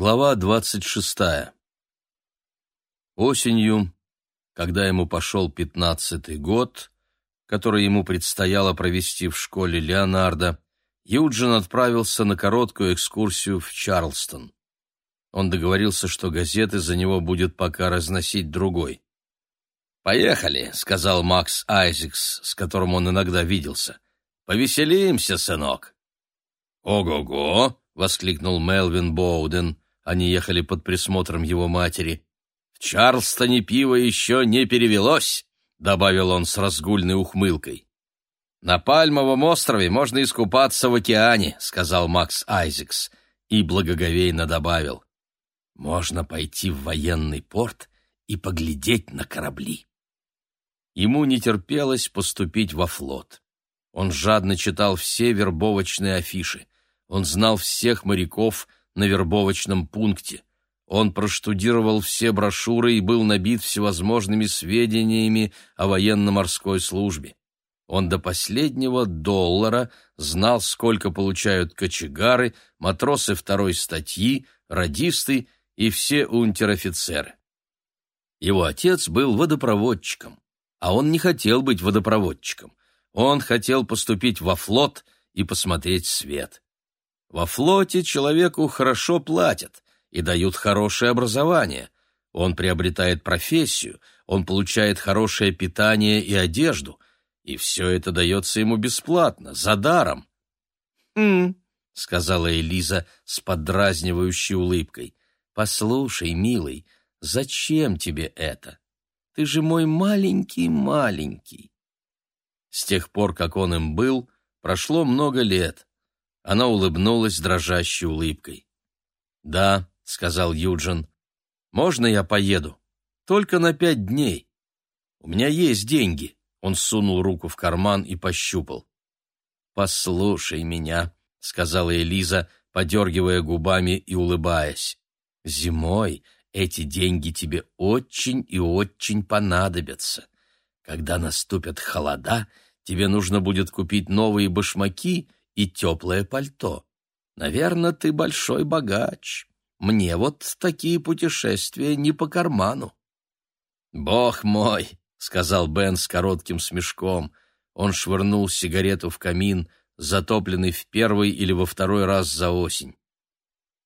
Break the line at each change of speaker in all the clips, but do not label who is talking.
Глава двадцать шестая. Осенью, когда ему пошел пятнадцатый год, который ему предстояло провести в школе Леонардо, Юджин отправился на короткую экскурсию в Чарлстон. Он договорился, что газеты за него будет пока разносить другой. «Поехали», — сказал Макс Айзекс, с которым он иногда виделся. «Повеселимся, сынок». «Ого-го!» — воскликнул Мелвин Боуден. Они ехали под присмотром его матери. «В Чарльстоне пиво еще не перевелось», — добавил он с разгульной ухмылкой. «На Пальмовом острове можно искупаться в океане», — сказал Макс Айзекс и благоговейно добавил. «Можно пойти в военный порт и поглядеть на корабли». Ему не терпелось поступить во флот. Он жадно читал все вербовочные афиши. Он знал всех моряков на вербовочном пункте. Он проштудировал все брошюры и был набит всевозможными сведениями о военно-морской службе. Он до последнего доллара знал, сколько получают кочегары, матросы второй статьи, радисты и все унтер-офицеры. Его отец был водопроводчиком, а он не хотел быть водопроводчиком. Он хотел поступить во флот и посмотреть свет. Во флоте человеку хорошо платят и дают хорошее образование. Он приобретает профессию, он получает хорошее питание и одежду, и все это дается ему бесплатно, за даром. «Хм», — сказала Элиза с подразнивающей улыбкой, — «послушай, милый, зачем тебе это? Ты же мой маленький-маленький». С тех пор, как он им был, прошло много лет — она улыбнулась дрожащей улыбкой. «Да», — сказал Юджин, — «можно я поеду? Только на пять дней. У меня есть деньги». Он сунул руку в карман и пощупал. «Послушай меня», — сказала Элиза, подергивая губами и улыбаясь. «Зимой эти деньги тебе очень и очень понадобятся. Когда наступят холода, тебе нужно будет купить новые башмаки и теплое пальто. Наверное, ты большой богач. Мне вот такие путешествия не по карману. «Бог мой!» — сказал Бен с коротким смешком. Он швырнул сигарету в камин, затопленный в первый или во второй раз за осень.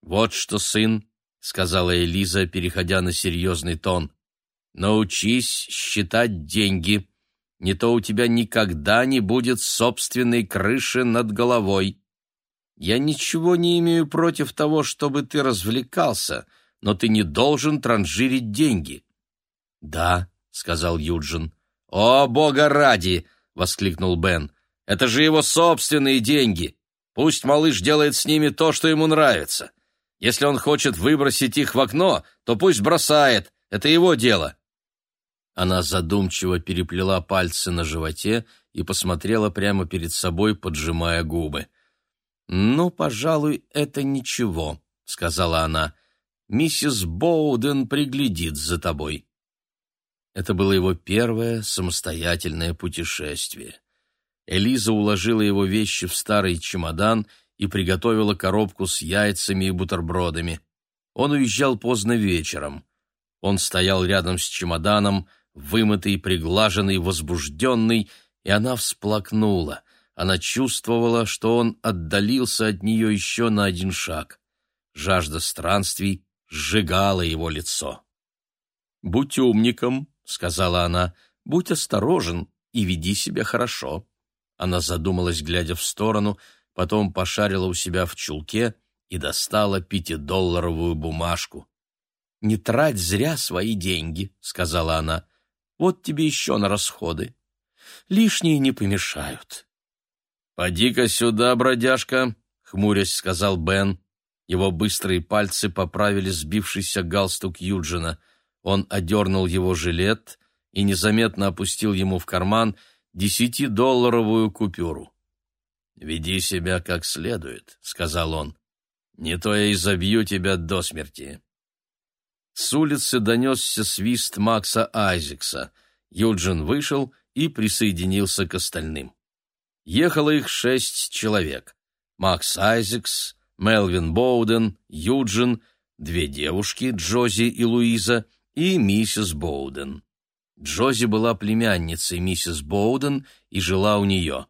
«Вот что, сын», — сказала Элиза, переходя на серьезный тон, — «научись считать деньги, не то у тебя никогда не будет собственной крыши над головой. Я ничего не имею против того, чтобы ты развлекался, но ты не должен транжирить деньги. — Да, — сказал Юджин. — О, бога ради! — воскликнул Бен. — Это же его собственные деньги. Пусть малыш делает с ними то, что ему нравится. Если он хочет выбросить их в окно, то пусть бросает. Это его дело. Она задумчиво переплела пальцы на животе и посмотрела прямо перед собой, поджимая губы. «Ну, пожалуй, это ничего», — сказала она. «Миссис Боуден приглядит за тобой». Это было его первое самостоятельное путешествие. Элиза уложила его вещи в старый чемодан и приготовила коробку с яйцами и бутербродами. Он уезжал поздно вечером. Он стоял рядом с чемоданом, вымытый, приглаженный, возбужденный, и она всплакнула. Она чувствовала, что он отдалился от нее еще на один шаг. Жажда странствий сжигала его лицо. «Будь умником», — сказала она, — «будь осторожен и веди себя хорошо». Она задумалась, глядя в сторону, потом пошарила у себя в чулке и достала пятидолларовую бумажку. «Не трать зря свои деньги», — сказала она. Вот тебе еще на расходы. Лишние не помешают. «Поди-ка сюда, бродяжка», — хмурясь сказал Бен. Его быстрые пальцы поправили сбившийся галстук Юджина. Он одернул его жилет и незаметно опустил ему в карман десятидолларовую купюру. «Веди себя как следует», — сказал он. «Не то я изобью тебя до смерти». С улицы донесся свист Макса Айзекса. Юджин вышел и присоединился к остальным. Ехало их шесть человек. Макс Айзекс, Мелвин Боуден, Юджин, две девушки, Джози и Луиза, и миссис Боуден. Джози была племянницей миссис Боуден и жила у нее.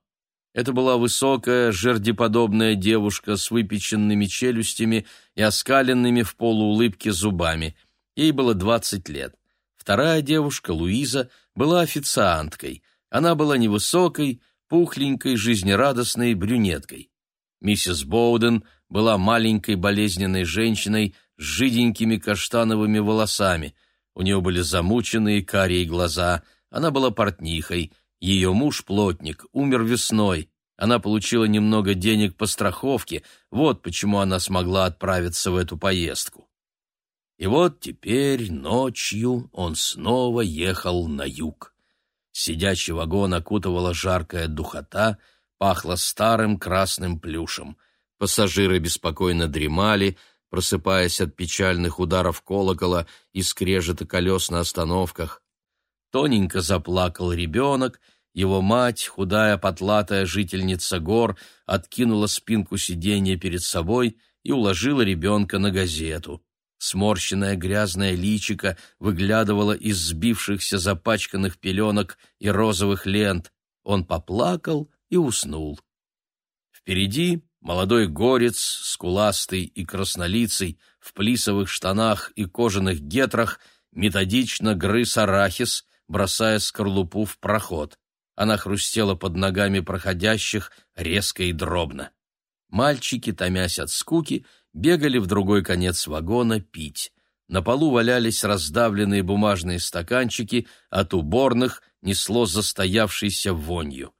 Это была высокая, жердеподобная девушка с выпеченными челюстями и оскаленными в полуулыбке зубами. Ей было двадцать лет. Вторая девушка, Луиза, была официанткой. Она была невысокой, пухленькой, жизнерадостной брюнеткой. Миссис Боуден была маленькой болезненной женщиной с жиденькими каштановыми волосами. У нее были замученные карие глаза. Она была портнихой. Ее муж, плотник, умер весной. Она получила немного денег по страховке, вот почему она смогла отправиться в эту поездку. И вот теперь ночью он снова ехал на юг. Сидячий вагон окутывала жаркая духота, пахло старым красным плюшем. Пассажиры беспокойно дремали, просыпаясь от печальных ударов колокола и скрежета колес на остановках. Тоненько заплакал ребенок, его мать, худая потлатая жительница гор, откинула спинку сиденья перед собой и уложила ребенка на газету. Сморщенное грязное личико выглядывало из сбившихся запачканных пеленок и розовых лент. Он поплакал и уснул. Впереди молодой горец, скуластый и краснолицый, в плисовых штанах и кожаных гетрах, методично грыз арахис, бросая скорлупу в проход. Она хрустела под ногами проходящих резко и дробно. Мальчики, томясь от скуки, бегали в другой конец вагона пить. На полу валялись раздавленные бумажные стаканчики, от уборных несло застоявшейся вонью.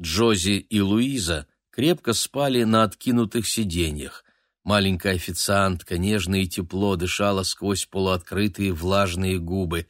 Джози и Луиза крепко спали на откинутых сиденьях. Маленькая официантка нежно и тепло дышала сквозь полуоткрытые влажные губы.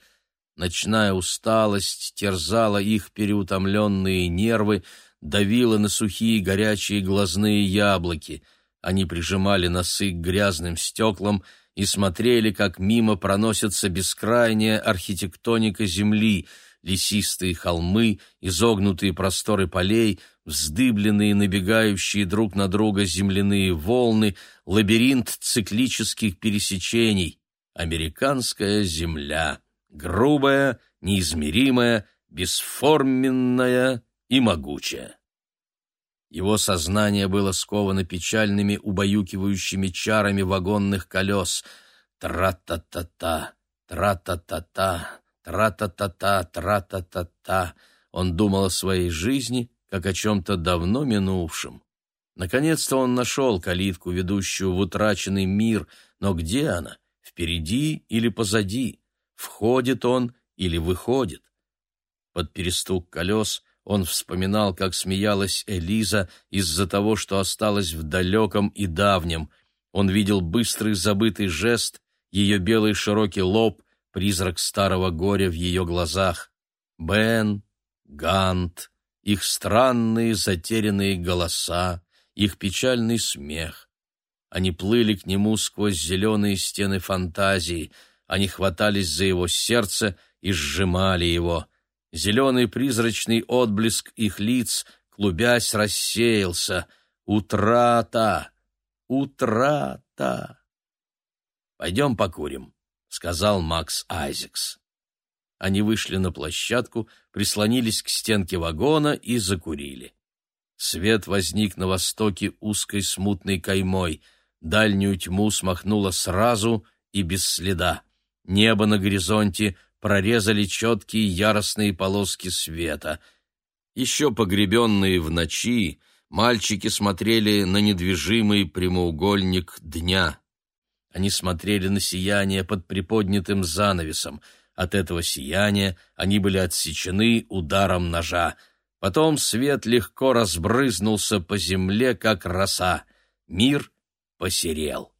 Ночная усталость терзала их переутомленные нервы, давила на сухие горячие глазные яблоки — они прижимали носы к грязным стеклам и смотрели, как мимо проносится бескрайняя архитектоника земли, лесистые холмы, изогнутые просторы полей, вздыбленные набегающие друг на друга земляные волны, лабиринт циклических пересечений. Американская земля, грубая, неизмеримая, бесформенная и могучая. Его сознание было сковано печальными убаюкивающими чарами вагонных колес. Тра-та-та-та, тра-та-та-та, тра-та-та-та, тра-та-та-та. Он думал о своей жизни, как о чем-то давно минувшем. Наконец-то он нашел калитку, ведущую в утраченный мир, но где она? Впереди или позади? Входит он или выходит? Под перестук колес — он вспоминал, как смеялась Элиза из-за того, что осталась в далеком и давнем. Он видел быстрый забытый жест, ее белый широкий лоб, призрак старого горя в ее глазах. Бен, Гант, их странные затерянные голоса, их печальный смех. Они плыли к нему сквозь зеленые стены фантазии, они хватались за его сердце и сжимали его — Зеленый призрачный отблеск их лиц, клубясь, рассеялся. Утрата! Утрата! «Пойдем покурим», — сказал Макс Айзекс. Они вышли на площадку, прислонились к стенке вагона и закурили. Свет возник на востоке узкой смутной каймой. Дальнюю тьму смахнуло сразу и без следа. Небо на горизонте прорезали четкие яростные полоски света. Еще погребенные в ночи, мальчики смотрели на недвижимый прямоугольник дня. Они смотрели на сияние под приподнятым занавесом. От этого сияния они были отсечены ударом ножа. Потом свет легко разбрызнулся по земле, как роса. Мир посерел.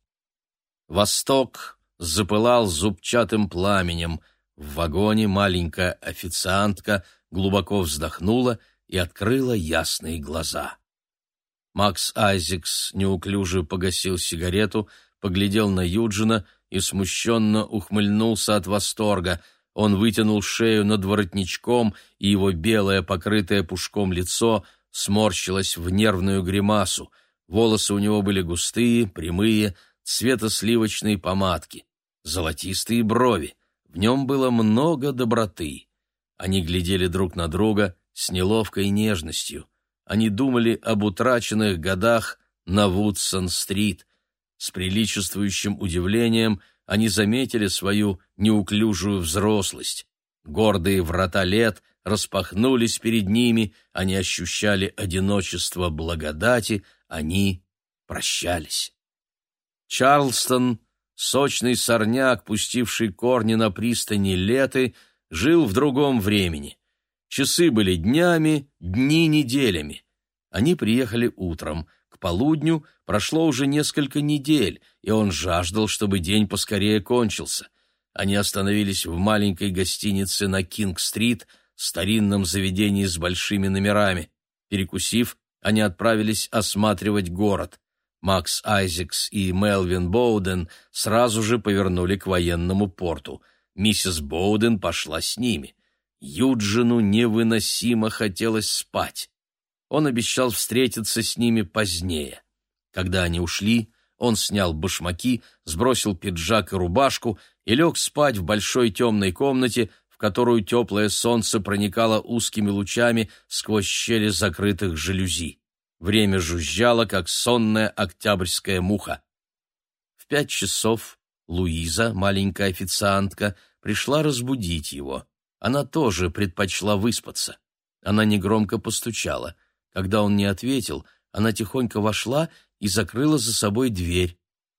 Восток запылал зубчатым пламенем — в вагоне маленькая официантка глубоко вздохнула и открыла ясные глаза. Макс Айзекс неуклюже погасил сигарету, поглядел на Юджина и смущенно ухмыльнулся от восторга. Он вытянул шею над воротничком, и его белое, покрытое пушком лицо сморщилось в нервную гримасу. Волосы у него были густые, прямые, цвета сливочной помадки, золотистые брови. В нем было много доброты. Они глядели друг на друга с неловкой нежностью. Они думали об утраченных годах на Вудсон-стрит. С приличествующим удивлением они заметили свою неуклюжую взрослость. Гордые врата лет распахнулись перед ними, они ощущали одиночество благодати, они прощались. Чарлстон, сочный сорняк, пустивший корни на пристани леты, жил в другом времени. Часы были днями, дни неделями. Они приехали утром. К полудню прошло уже несколько недель, и он жаждал, чтобы день поскорее кончился. Они остановились в маленькой гостинице на Кинг-стрит, старинном заведении с большими номерами. Перекусив, они отправились осматривать город. Макс Айзекс и Мелвин Боуден сразу же повернули к военному порту. Миссис Боуден пошла с ними. Юджину невыносимо хотелось спать. Он обещал встретиться с ними позднее. Когда они ушли, он снял башмаки, сбросил пиджак и рубашку и лег спать в большой темной комнате, в которую теплое солнце проникало узкими лучами сквозь щели закрытых жалюзи. Время жужжало, как сонная октябрьская муха. В пять часов Луиза, маленькая официантка, пришла разбудить его. Она тоже предпочла выспаться. Она негромко постучала. Когда он не ответил, она тихонько вошла и закрыла за собой дверь.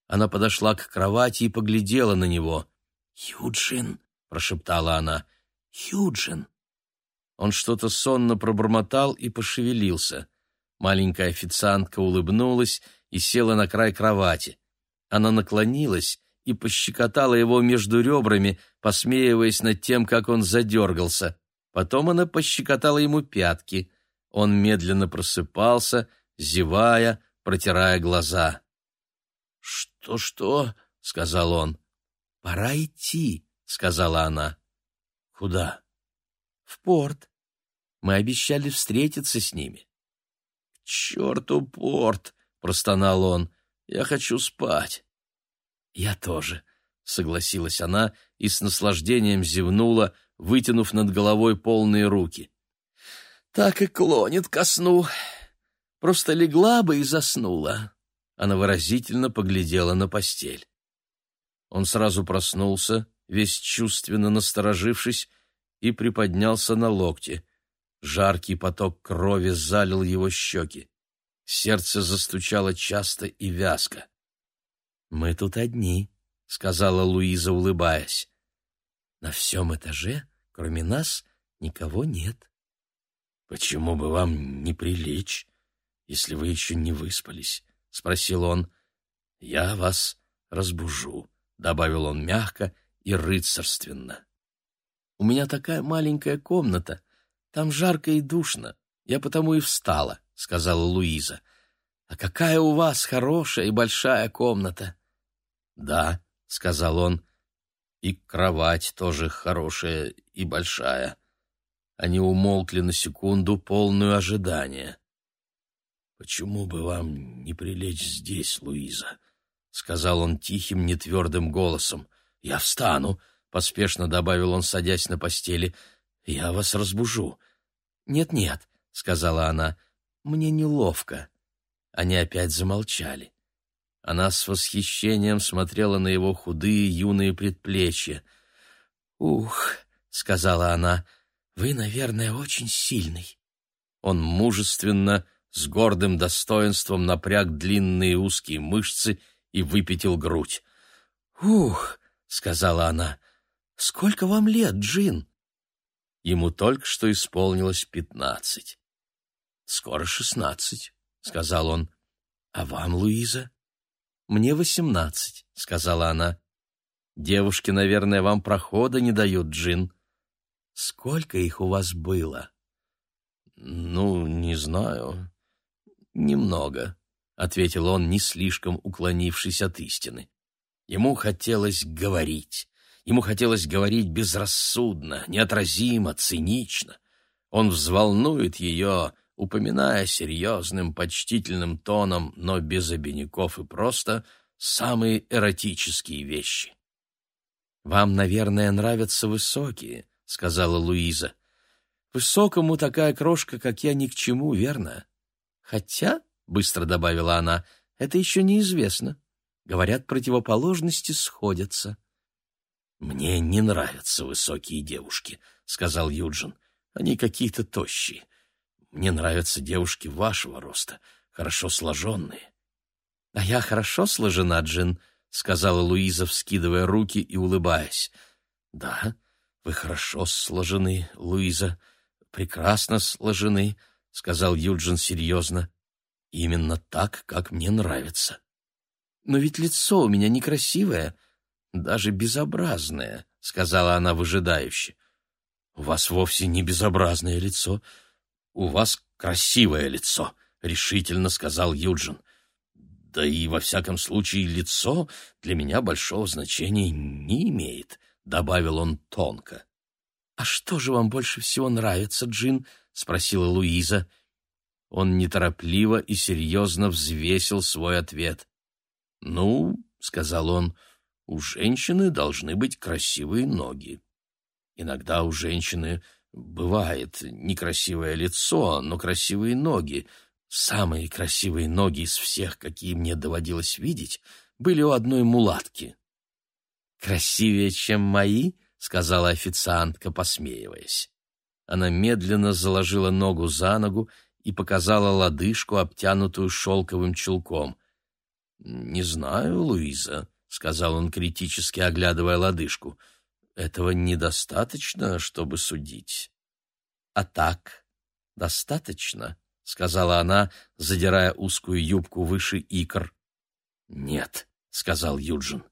Она подошла к кровати и поглядела на него. «Юджин», — прошептала она, — «Юджин». Он что-то сонно пробормотал и пошевелился. Маленькая официантка улыбнулась и села на край кровати. Она наклонилась и пощекотала его между ребрами, посмеиваясь над тем, как он задергался. Потом она пощекотала ему пятки. Он медленно просыпался, зевая, протирая глаза. «Что-что?» — сказал он. «Пора идти», — сказала она. «Куда?» «В порт. Мы обещали встретиться с ними». «К черту порт!» — простонал он. «Я хочу спать». «Я тоже», — согласилась она и с наслаждением зевнула, вытянув над головой полные руки. «Так и клонит ко сну. Просто легла бы и заснула». Она выразительно поглядела на постель. Он сразу проснулся, весь чувственно насторожившись, и приподнялся на локте. Жаркий поток крови залил его щеки. Сердце застучало часто и вязко. «Мы тут одни», — сказала Луиза, улыбаясь. «На всем этаже, кроме нас, никого нет». «Почему бы вам не прилечь, если вы еще не выспались?» — спросил он. «Я вас разбужу», — добавил он мягко и рыцарственно. «У меня такая маленькая комната, там жарко и душно, я потому и встала», — сказала Луиза. «А какая у вас хорошая и большая комната!» «Да», — сказал он, — «и кровать тоже хорошая и большая». Они умолкли на секунду, полную ожидания. «Почему бы вам не прилечь здесь, Луиза?» — сказал он тихим, нетвердым голосом. «Я встану», — поспешно добавил он, садясь на постели. «Я вас разбужу». «Нет-нет», — сказала она, — «мне неловко». Они опять замолчали. Она с восхищением смотрела на его худые юные предплечья. «Ух», — сказала она, — «вы, наверное, очень сильный». Он мужественно, с гордым достоинством напряг длинные узкие мышцы и выпятил грудь. «Ух», — сказала она, — «сколько вам лет, Джин?» Ему только что исполнилось пятнадцать. «Скоро шестнадцать», — сказал он. «А вам, Луиза?» «Мне восемнадцать», — сказала она. «Девушки, наверное, вам прохода не дают, Джин». «Сколько их у вас было?» «Ну, не знаю. Немного», — ответил он, не слишком уклонившись от истины. Ему хотелось говорить. Ему хотелось говорить безрассудно, неотразимо, цинично. Он взволнует ее, упоминая серьезным, почтительным тоном, но без обиняков и просто, самые эротические вещи. «Вам, наверное, нравятся высокие», — сказала Луиза. «Высокому такая крошка, как я, ни к чему, верно? Хотя, — быстро добавила она, — это еще неизвестно. Говорят, противоположности сходятся». «Мне не нравятся высокие девушки», — сказал Юджин. «Они какие-то тощие. Мне нравятся девушки вашего роста, хорошо сложенные». «А я хорошо сложена, Джин», — сказала Луиза, вскидывая руки и улыбаясь. «Да, вы хорошо сложены, Луиза, прекрасно сложены», — сказал Юджин серьезно. «Именно так, как мне нравится». «Но ведь лицо у меня некрасивое, даже безобразное», — сказала она выжидающе. «У вас вовсе не безобразное лицо. У вас красивое лицо», — решительно сказал Юджин. Да и во всяком случае лицо для меня большого значения не имеет, добавил он тонко. А что же вам больше всего нравится, Джин? спросила Луиза. Он неторопливо и серьезно взвесил свой ответ. Ну, сказал он, у женщины должны быть красивые ноги. Иногда у женщины бывает некрасивое лицо, но красивые ноги. Самые красивые ноги из всех, какие мне доводилось видеть, были у одной мулатки. «Красивее, чем мои?» — сказала официантка, посмеиваясь. Она медленно заложила ногу за ногу и показала лодыжку, обтянутую шелковым чулком. «Не знаю, Луиза», — сказал он критически, оглядывая лодыжку. «Этого недостаточно, чтобы судить». «А так достаточно?» — сказала она, задирая узкую юбку выше икр. «Нет», — сказал Юджин.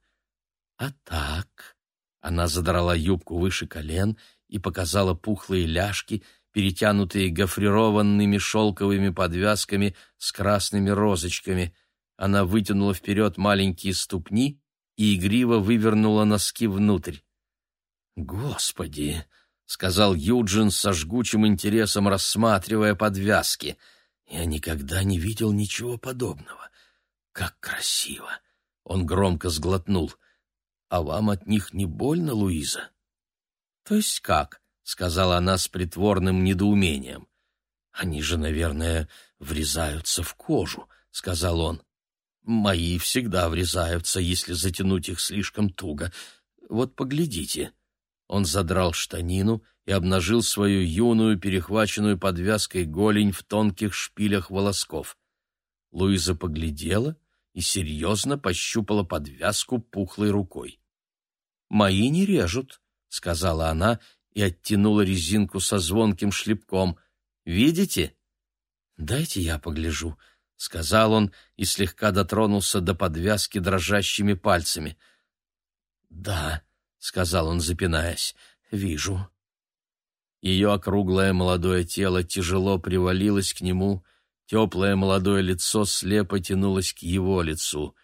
«А так...» Она задрала юбку выше колен и показала пухлые ляжки, перетянутые гофрированными шелковыми подвязками с красными розочками. Она вытянула вперед маленькие ступни и игриво вывернула носки внутрь. «Господи!» сказал Юджин со жгучим интересом, рассматривая подвязки. Я никогда не видел ничего подобного. Как красиво! Он громко сглотнул. А вам от них не больно, Луиза? То есть как? сказала она с притворным недоумением. Они же, наверное, врезаются в кожу, сказал он. Мои всегда врезаются, если затянуть их слишком туго. Вот поглядите. Он задрал штанину и обнажил свою юную, перехваченную подвязкой голень в тонких шпилях волосков. Луиза поглядела и серьезно пощупала подвязку пухлой рукой. «Мои не режут», — сказала она и оттянула резинку со звонким шлепком. «Видите?» «Дайте я погляжу», — сказал он и слегка дотронулся до подвязки дрожащими пальцами. «Да», — сказал он, запинаясь, — «вижу». Ее округлое молодое тело тяжело привалилось к нему, теплое молодое лицо слепо тянулось к его лицу.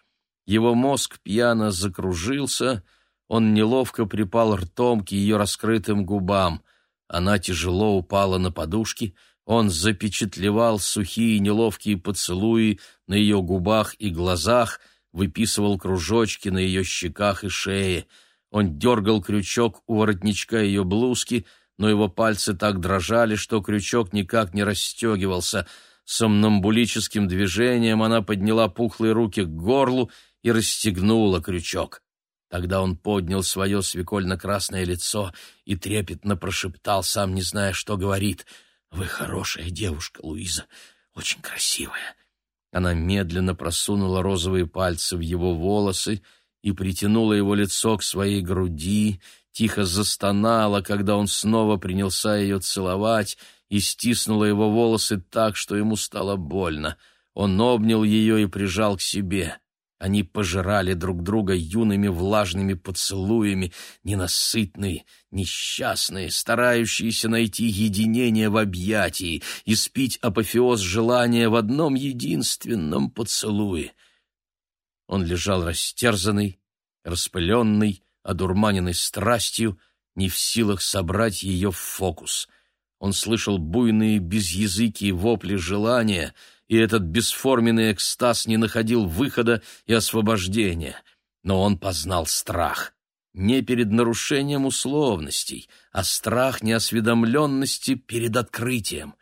Его мозг пьяно закружился, он неловко припал ртом к ее раскрытым губам. Она тяжело упала на подушки, он запечатлевал сухие неловкие поцелуи на ее губах и глазах, выписывал кружочки на ее щеках и шее — он дергал крючок у воротничка ее блузки, но его пальцы так дрожали, что крючок никак не расстегивался. Сомнамбулическим движением она подняла пухлые руки к горлу и расстегнула крючок. Тогда он поднял свое свекольно-красное лицо и трепетно прошептал, сам не зная, что говорит. «Вы хорошая девушка, Луиза, очень красивая». Она медленно просунула розовые пальцы в его волосы, и притянула его лицо к своей груди, тихо застонала, когда он снова принялся ее целовать, и стиснула его волосы так, что ему стало больно. Он обнял ее и прижал к себе. Они пожирали друг друга юными влажными поцелуями, ненасытные, несчастные, старающиеся найти единение в объятии и спить апофеоз желания в одном единственном поцелуе — он лежал растерзанный, распыленный, одурманенный страстью, не в силах собрать ее в фокус. Он слышал буйные безязыкие вопли желания, и этот бесформенный экстаз не находил выхода и освобождения. Но он познал страх. Не перед нарушением условностей, а страх неосведомленности перед открытием.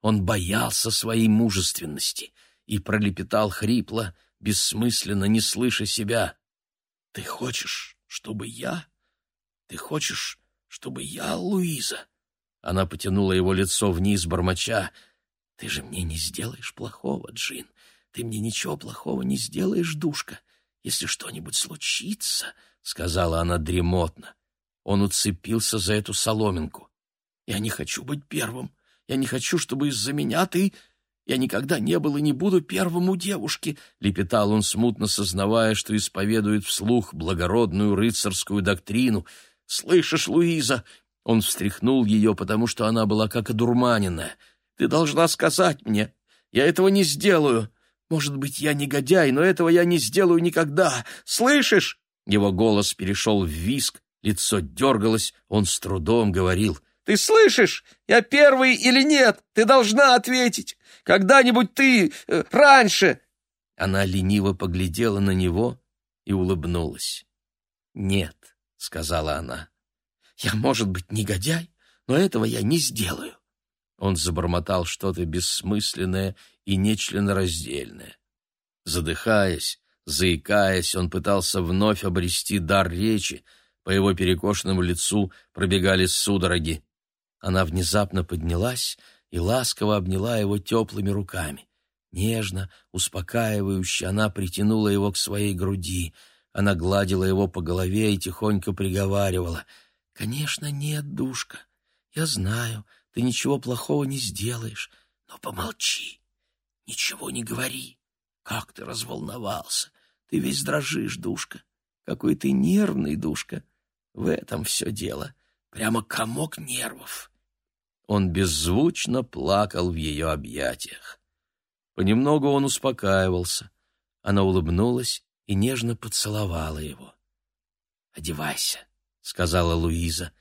Он боялся своей мужественности и пролепетал хрипло, бессмысленно, не слыша себя. «Ты хочешь, чтобы я? Ты хочешь, чтобы я, Луиза?» Она потянула его лицо вниз, бормоча. «Ты же мне не сделаешь плохого, Джин. Ты мне ничего плохого не сделаешь, душка. Если что-нибудь случится...» — сказала она дремотно. Он уцепился за эту соломинку. «Я не хочу быть первым. Я не хочу, чтобы из-за меня ты...» Я никогда не был и не буду первым у девушки, — лепетал он, смутно сознавая, что исповедует вслух благородную рыцарскую доктрину. «Слышишь, Луиза?» Он встряхнул ее, потому что она была как одурманенная. «Ты должна сказать мне. Я этого не сделаю. Может быть, я негодяй, но этого я не сделаю никогда. Слышишь?» Его голос перешел в виск, лицо дергалось, он с трудом говорил — ты слышишь? Я первый или нет? Ты должна ответить. Когда-нибудь ты... Э, раньше...» Она лениво поглядела на него и улыбнулась. «Нет», — сказала она. «Я, может быть, негодяй, но этого я не сделаю». Он забормотал что-то бессмысленное и нечленораздельное. Задыхаясь, заикаясь, он пытался вновь обрести дар речи, по его перекошенному лицу пробегали судороги. Она внезапно поднялась и ласково обняла его теплыми руками. Нежно, успокаивающе она притянула его к своей груди. Она гладила его по голове и тихонько приговаривала. «Конечно, нет, душка. Я знаю, ты ничего плохого не сделаешь. Но помолчи, ничего не говори. Как ты разволновался. Ты весь дрожишь, душка. Какой ты нервный, душка. В этом все дело. Прямо комок нервов. Он беззвучно плакал в ее объятиях. Понемногу он успокаивался. Она улыбнулась и нежно поцеловала его. «Одевайся», — сказала Луиза.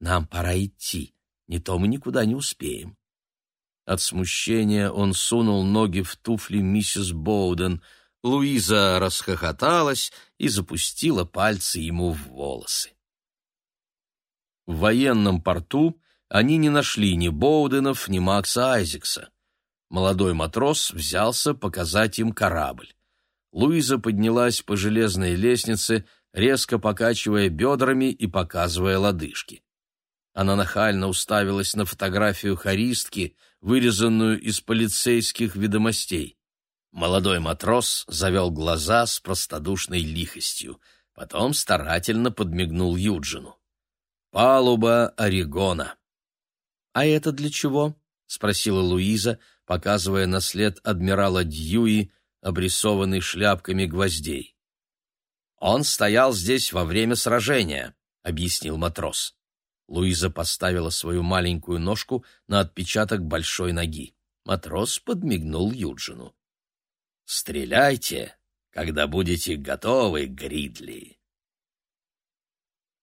«Нам пора идти, не то мы никуда не успеем». От смущения он сунул ноги в туфли миссис Боуден. Луиза расхохоталась и запустила пальцы ему в волосы. В военном порту они не нашли ни Боуденов, ни Макса Айзекса. Молодой матрос взялся показать им корабль. Луиза поднялась по железной лестнице, резко покачивая бедрами и показывая лодыжки. Она нахально уставилась на фотографию харистки, вырезанную из полицейских ведомостей. Молодой матрос завел глаза с простодушной лихостью, потом старательно подмигнул Юджину. Палуба Орегона. «А это для чего?» — спросила Луиза, показывая на след адмирала Дьюи, обрисованный шляпками гвоздей. «Он стоял здесь во время сражения», — объяснил матрос. Луиза поставила свою маленькую ножку на отпечаток большой ноги. Матрос подмигнул Юджину. «Стреляйте, когда будете готовы, Гридли!»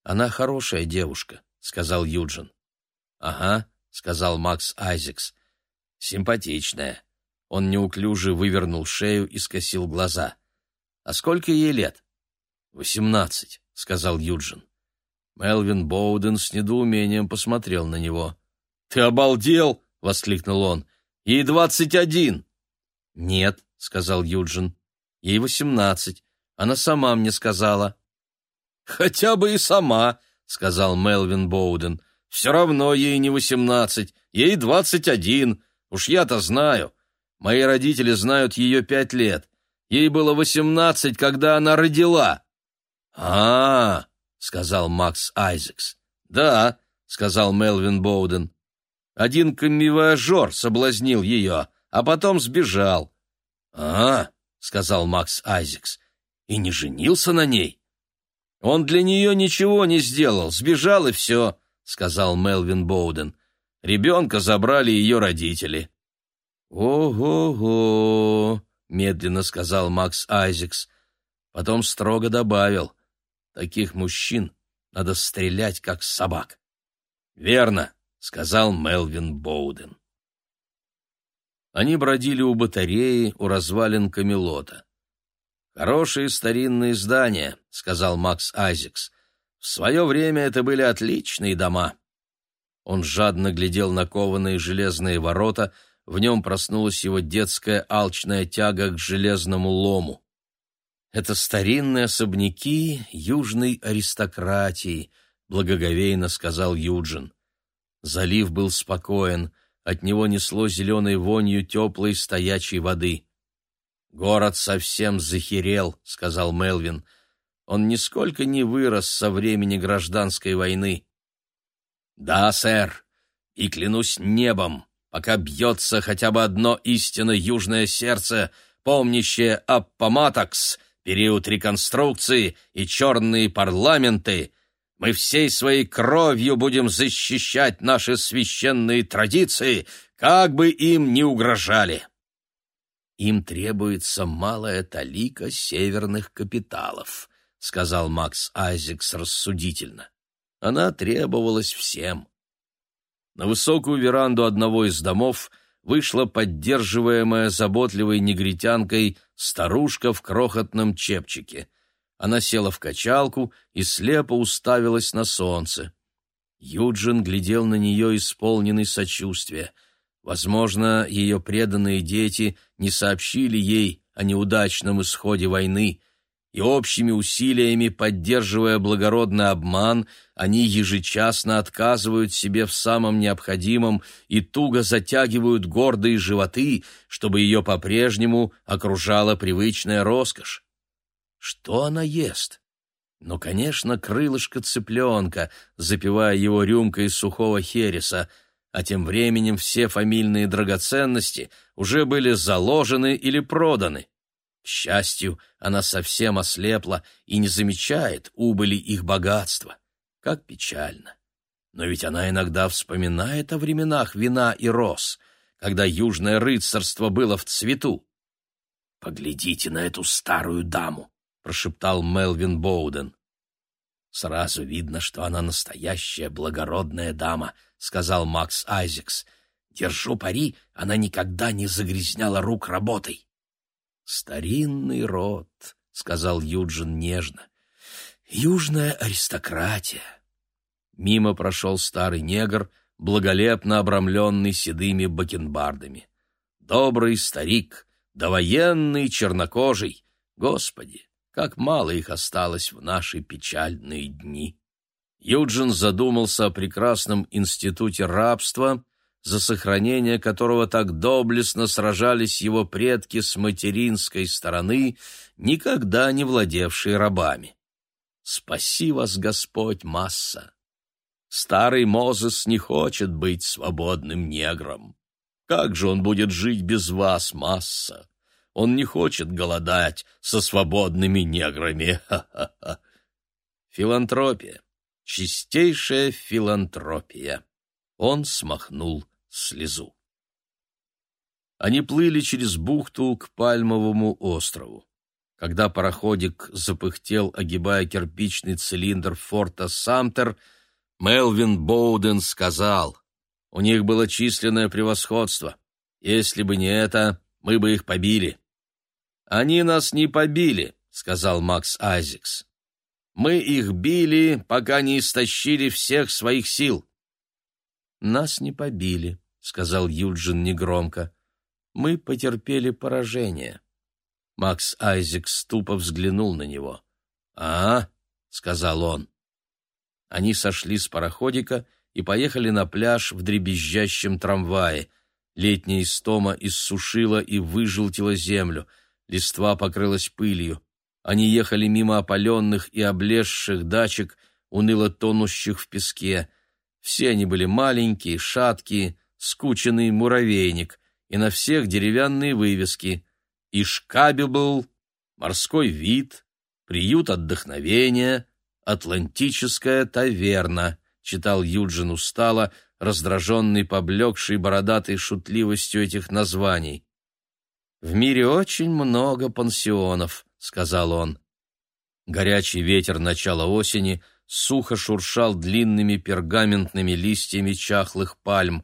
«Она хорошая девушка», — сказал Юджин. «Ага», сказал Макс Айзекс. Симпатичная. Он неуклюже вывернул шею и скосил глаза. А сколько ей лет? Восемнадцать, сказал Юджин. Мелвин Боуден с недоумением посмотрел на него. Ты обалдел? воскликнул он. Ей двадцать один. Нет, сказал Юджин. Ей восемнадцать. Она сама мне сказала. Хотя бы и сама, сказал Мелвин Боуден. Все равно ей не восемнадцать, ей двадцать один. Уж я-то знаю. Мои родители знают ее пять лет. Ей было восемнадцать, когда она родила. А, сказал Макс Айзекс. «Да», — сказал Мелвин Боуден. «Один камевояжер соблазнил ее, а потом сбежал». «А, -а сказал Макс Айзекс. «И не женился на ней?» «Он для нее ничего не сделал, сбежал и все. — сказал Мелвин Боуден. «Ребенка забрали ее родители». «Ого-го!» — медленно сказал Макс Айзекс. Потом строго добавил. «Таких мужчин надо стрелять, как собак». «Верно», — сказал Мелвин Боуден. Они бродили у батареи, у развалин Камелота. «Хорошие старинные здания», — сказал Макс Айзекс. «В свое время это были отличные дома». Он жадно глядел на кованые железные ворота, в нем проснулась его детская алчная тяга к железному лому. Это старинные особняки южной аристократии, благоговейно сказал Юджин. Залив был спокоен, от него несло зеленой вонью теплой стоячей воды. «Город совсем захерел», — сказал Мелвин. «Он нисколько не вырос со времени гражданской войны». «Да, сэр, и клянусь небом, пока бьется хотя бы одно истинно южное сердце, помнящее Аппоматокс, период реконструкции и черные парламенты, мы всей своей кровью будем защищать наши священные традиции, как бы им ни угрожали. Им требуется малая талика северных капиталов, сказал Макс Айзекс рассудительно. Она требовалась всем. На высокую веранду одного из домов – вышла поддерживаемая заботливой негритянкой старушка в крохотном чепчике. Она села в качалку и слепо уставилась на солнце. Юджин глядел на нее, исполненный сочувствия. Возможно, ее преданные дети не сообщили ей о неудачном исходе войны, и общими усилиями, поддерживая благородный обман, они ежечасно отказывают себе в самом необходимом и туго затягивают гордые животы, чтобы ее по-прежнему окружала привычная роскошь. Что она ест? Ну, конечно, крылышко цыпленка, запивая его рюмкой сухого хереса, а тем временем все фамильные драгоценности уже были заложены или проданы. К счастью, она совсем ослепла и не замечает убыли их богатства. Как печально. Но ведь она иногда вспоминает о временах вина и роз, когда южное рыцарство было в цвету. «Поглядите на эту старую даму», — прошептал Мелвин Боуден. «Сразу видно, что она настоящая благородная дама», — сказал Макс Айзекс. «Держу пари, она никогда не загрязняла рук работой». «Старинный род», — сказал Юджин нежно. «Южная аристократия». Мимо прошел старый негр, благолепно обрамленный седыми бакенбардами. Добрый старик, довоенный чернокожий. Господи, как мало их осталось в наши печальные дни. Юджин задумался о прекрасном институте рабства — за сохранение которого так доблестно сражались его предки с материнской стороны, никогда не владевшие рабами. Спаси вас, Господь, масса! Старый Мозес не хочет быть свободным негром. Как же он будет жить без вас, масса? Он не хочет голодать со свободными неграми. Филантропия. Чистейшая филантропия. Он смахнул слезу. Они плыли через бухту к Пальмовому острову. Когда пароходик запыхтел, огибая кирпичный цилиндр форта Самтер, Мелвин Боуден сказал, «У них было численное превосходство. Если бы не это, мы бы их побили». «Они нас не побили», — сказал Макс Айзекс. «Мы их били, пока не истощили всех своих сил». «Нас не побили», сказал Юджин негромко. Мы потерпели поражение. Макс Айзек ступо взглянул на него. «А?» — сказал он. Они сошли с пароходика и поехали на пляж в дребезжащем трамвае. Летняя истома иссушила и выжелтила землю. Листва покрылась пылью. Они ехали мимо опаленных и облезших дачек, уныло тонущих в песке. Все они были маленькие, шаткие, скученный муравейник, и на всех деревянные вывески «Ишкабибл», «Морской вид», «Приют отдохновения», «Атлантическая таверна», читал Юджин устало, раздраженный поблекшей бородатой шутливостью этих названий. «В мире очень много пансионов», — сказал он. Горячий ветер начала осени сухо шуршал длинными пергаментными листьями чахлых пальм.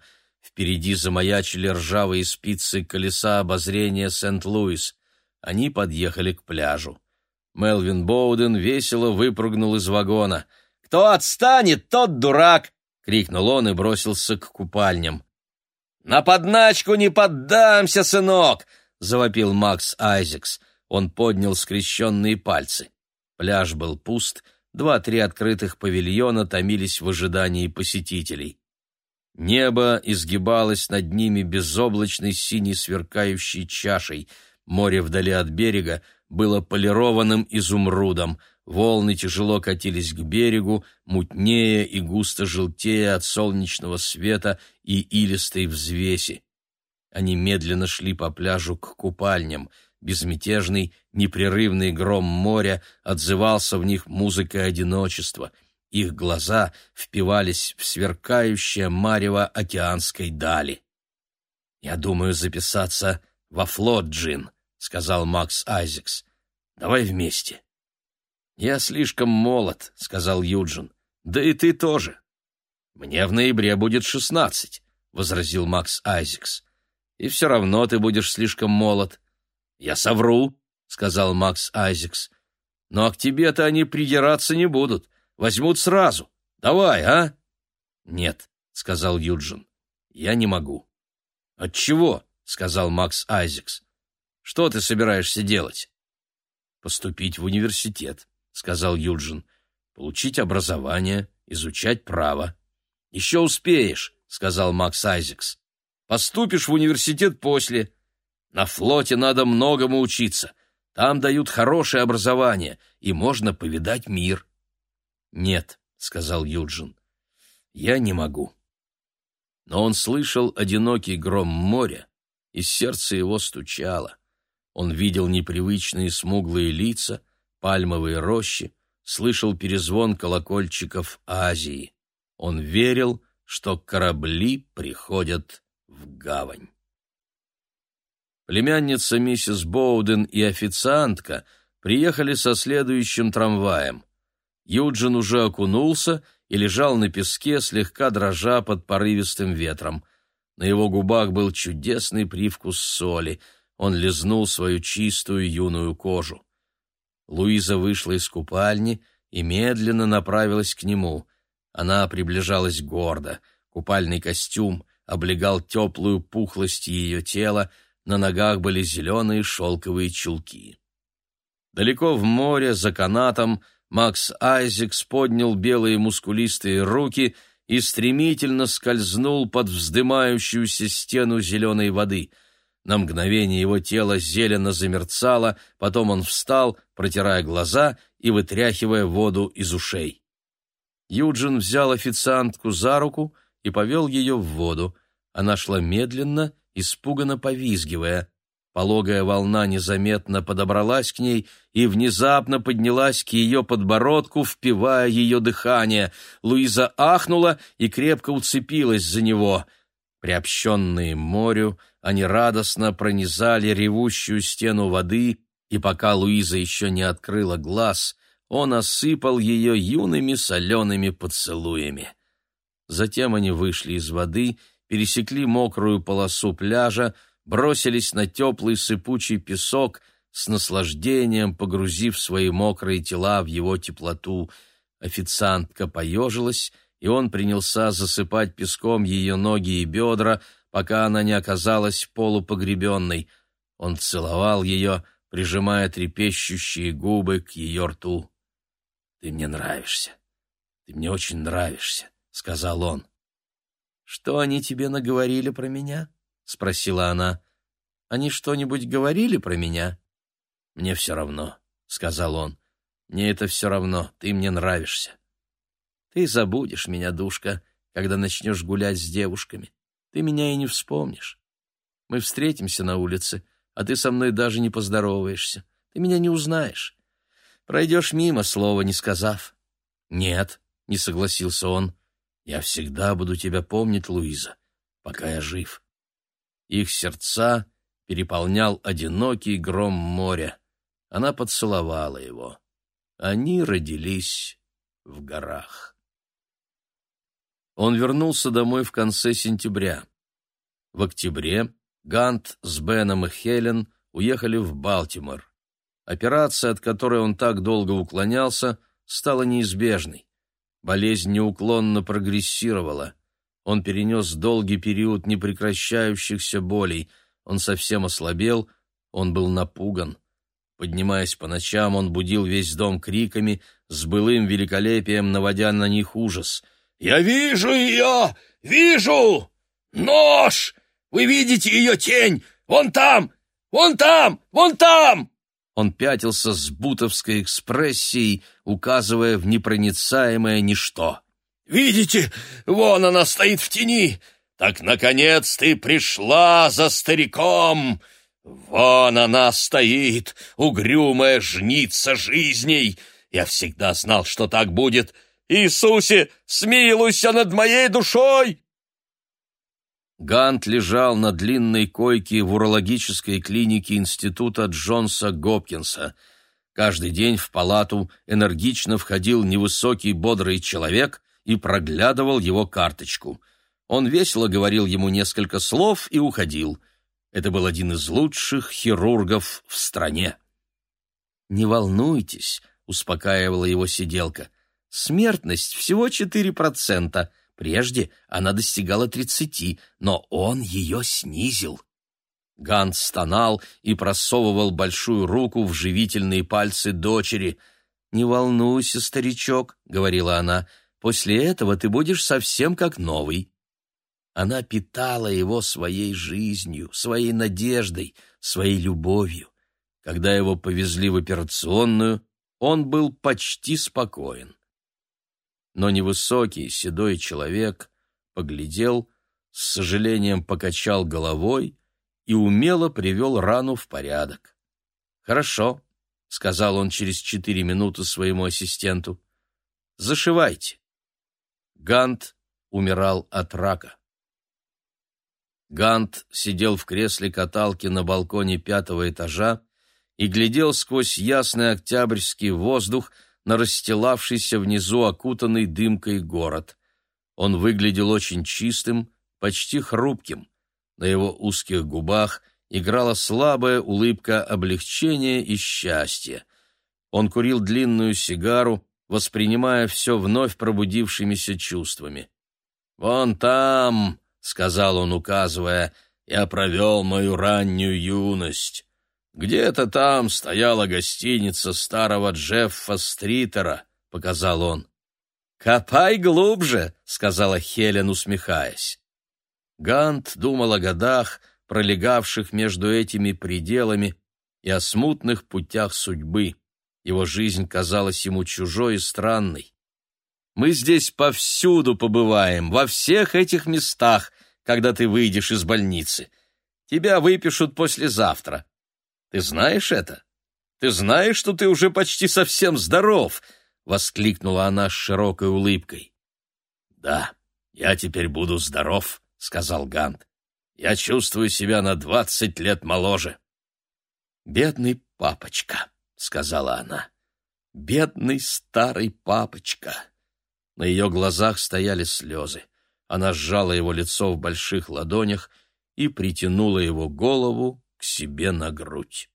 Впереди замаячили ржавые спицы колеса обозрения Сент-Луис. Они подъехали к пляжу. Мелвин Боуден весело выпрыгнул из вагона. «Кто отстанет, тот дурак!» — крикнул он и бросился к купальням. «На подначку не поддамся, сынок!» — завопил Макс Айзекс. Он поднял скрещенные пальцы. Пляж был пуст, два-три открытых павильона томились в ожидании посетителей. Небо изгибалось над ними безоблачной синей сверкающей чашей. Море вдали от берега было полированным изумрудом. Волны тяжело катились к берегу, мутнее и густо желтея от солнечного света и илистой взвеси. Они медленно шли по пляжу к купальням. Безмятежный, непрерывный гром моря отзывался в них музыкой одиночества. Их глаза впивались в сверкающее марево океанской дали. «Я думаю записаться во флот, Джин», — сказал Макс Айзекс. «Давай вместе». «Я слишком молод», — сказал Юджин. «Да и ты тоже». «Мне в ноябре будет шестнадцать», — возразил Макс Айзекс. «И все равно ты будешь слишком молод». «Я совру», — сказал Макс Айзекс. «Но к тебе-то они придираться не будут. Возьмут сразу. Давай, а?» «Нет», — сказал Юджин. «Я не могу». «Отчего?» — сказал Макс Айзекс. «Что ты собираешься делать?» «Поступить в университет». — сказал Юджин. «Получить образование, изучать право». «Еще успеешь», — сказал Макс Айзекс. «Поступишь в университет после. На флоте надо многому учиться. Там дают хорошее образование, и можно повидать мир». «Нет», — сказал Юджин, — «я не могу». Но он слышал одинокий гром моря, и сердце его стучало. Он видел непривычные смуглые лица — пальмовые рощи, слышал перезвон колокольчиков Азии. Он верил, что корабли приходят в гавань. Племянница миссис Боуден и официантка приехали со следующим трамваем. Юджин уже окунулся и лежал на песке, слегка дрожа под порывистым ветром. На его губах был чудесный привкус соли. Он лизнул свою чистую юную кожу. Луиза вышла из купальни и медленно направилась к нему. Она приближалась гордо. Купальный костюм облегал теплую пухлость ее тела, на ногах были зеленые шелковые чулки. Далеко в море, за канатом, Макс Айзекс поднял белые мускулистые руки и стремительно скользнул под вздымающуюся стену зеленой воды — на мгновение его тело зелено замерцало, потом он встал, протирая глаза и вытряхивая воду из ушей. Юджин взял официантку за руку и повел ее в воду. Она шла медленно, испуганно повизгивая. Пологая волна незаметно подобралась к ней и внезапно поднялась к ее подбородку, впивая ее дыхание. Луиза ахнула и крепко уцепилась за него. Приобщенные морю, они радостно пронизали ревущую стену воды, и пока Луиза еще не открыла глаз, он осыпал ее юными солеными поцелуями. Затем они вышли из воды, пересекли мокрую полосу пляжа, бросились на теплый сыпучий песок, с наслаждением погрузив свои мокрые тела в его теплоту. Официантка поежилась, и он принялся засыпать песком ее ноги и бедра, пока она не оказалась полупогребенной. Он целовал ее, прижимая трепещущие губы к ее рту. «Ты мне нравишься. Ты мне очень нравишься», — сказал он. «Что они тебе наговорили про меня?» — спросила она. «Они что-нибудь говорили про меня?» «Мне все равно», — сказал он. «Мне это все равно. Ты мне нравишься». «Ты забудешь меня, душка, когда начнешь гулять с девушками ты меня и не вспомнишь. Мы встретимся на улице, а ты со мной даже не поздороваешься. Ты меня не узнаешь. Пройдешь мимо, слова не сказав. Нет, не согласился он. Я всегда буду тебя помнить, Луиза, пока я жив. Их сердца переполнял одинокий гром моря. Она поцеловала его. Они родились в горах. Он вернулся домой в конце сентября. В октябре Гант с Беном и Хелен уехали в Балтимор. Операция, от которой он так долго уклонялся, стала неизбежной. Болезнь неуклонно прогрессировала. Он перенес долгий период непрекращающихся болей. Он совсем ослабел, он был напуган. Поднимаясь по ночам, он будил весь дом криками, с былым великолепием наводя на них ужас. «Я вижу ее! Вижу! Нож! Вы видите ее тень? Вон там! Вон там! Вон там!» Он пятился с бутовской экспрессией, указывая в непроницаемое ничто. «Видите, вон она стоит в тени! Так, наконец, ты пришла за стариком! Вон она стоит, угрюмая жница жизней! Я всегда знал, что так будет! Иисусе, смилуйся над моей душой!» Гант лежал на длинной койке в урологической клинике Института Джонса Гопкинса. Каждый день в палату энергично входил невысокий бодрый человек и проглядывал его карточку. Он весело говорил ему несколько слов и уходил. Это был один из лучших хирургов в стране. «Не волнуйтесь», — успокаивала его сиделка, — «смертность всего четыре процента». Прежде она достигала тридцати, но он ее снизил. Гант стонал и просовывал большую руку в живительные пальцы дочери. «Не волнуйся, старичок», — говорила она, — «после этого ты будешь совсем как новый». Она питала его своей жизнью, своей надеждой, своей любовью. Когда его повезли в операционную, он был почти спокоен но невысокий седой человек поглядел, с сожалением покачал головой и умело привел рану в порядок. «Хорошо», — сказал он через четыре минуты своему ассистенту. «Зашивайте». Гант умирал от рака. Гант сидел в кресле каталки на балконе пятого этажа и глядел сквозь ясный октябрьский воздух на расстилавшийся внизу окутанный дымкой город. Он выглядел очень чистым, почти хрупким. На его узких губах играла слабая улыбка облегчения и счастья. Он курил длинную сигару, воспринимая все вновь пробудившимися чувствами. «Вон там», — сказал он, указывая, — «я провел мою раннюю юность. «Где-то там стояла гостиница старого Джеффа Стритера», — показал он. «Копай глубже», — сказала Хелен, усмехаясь. Гант думал о годах, пролегавших между этими пределами, и о смутных путях судьбы. Его жизнь казалась ему чужой и странной. «Мы здесь повсюду побываем, во всех этих местах, когда ты выйдешь из больницы. Тебя выпишут послезавтра. Ты знаешь это? Ты знаешь, что ты уже почти совсем здоров?» — воскликнула она с широкой улыбкой. «Да, я теперь буду здоров», — сказал Гант. «Я чувствую себя на двадцать лет моложе». «Бедный папочка», — сказала она. «Бедный старый папочка». На ее глазах стояли слезы. Она сжала его лицо в больших ладонях и притянула его голову к себе на грудь.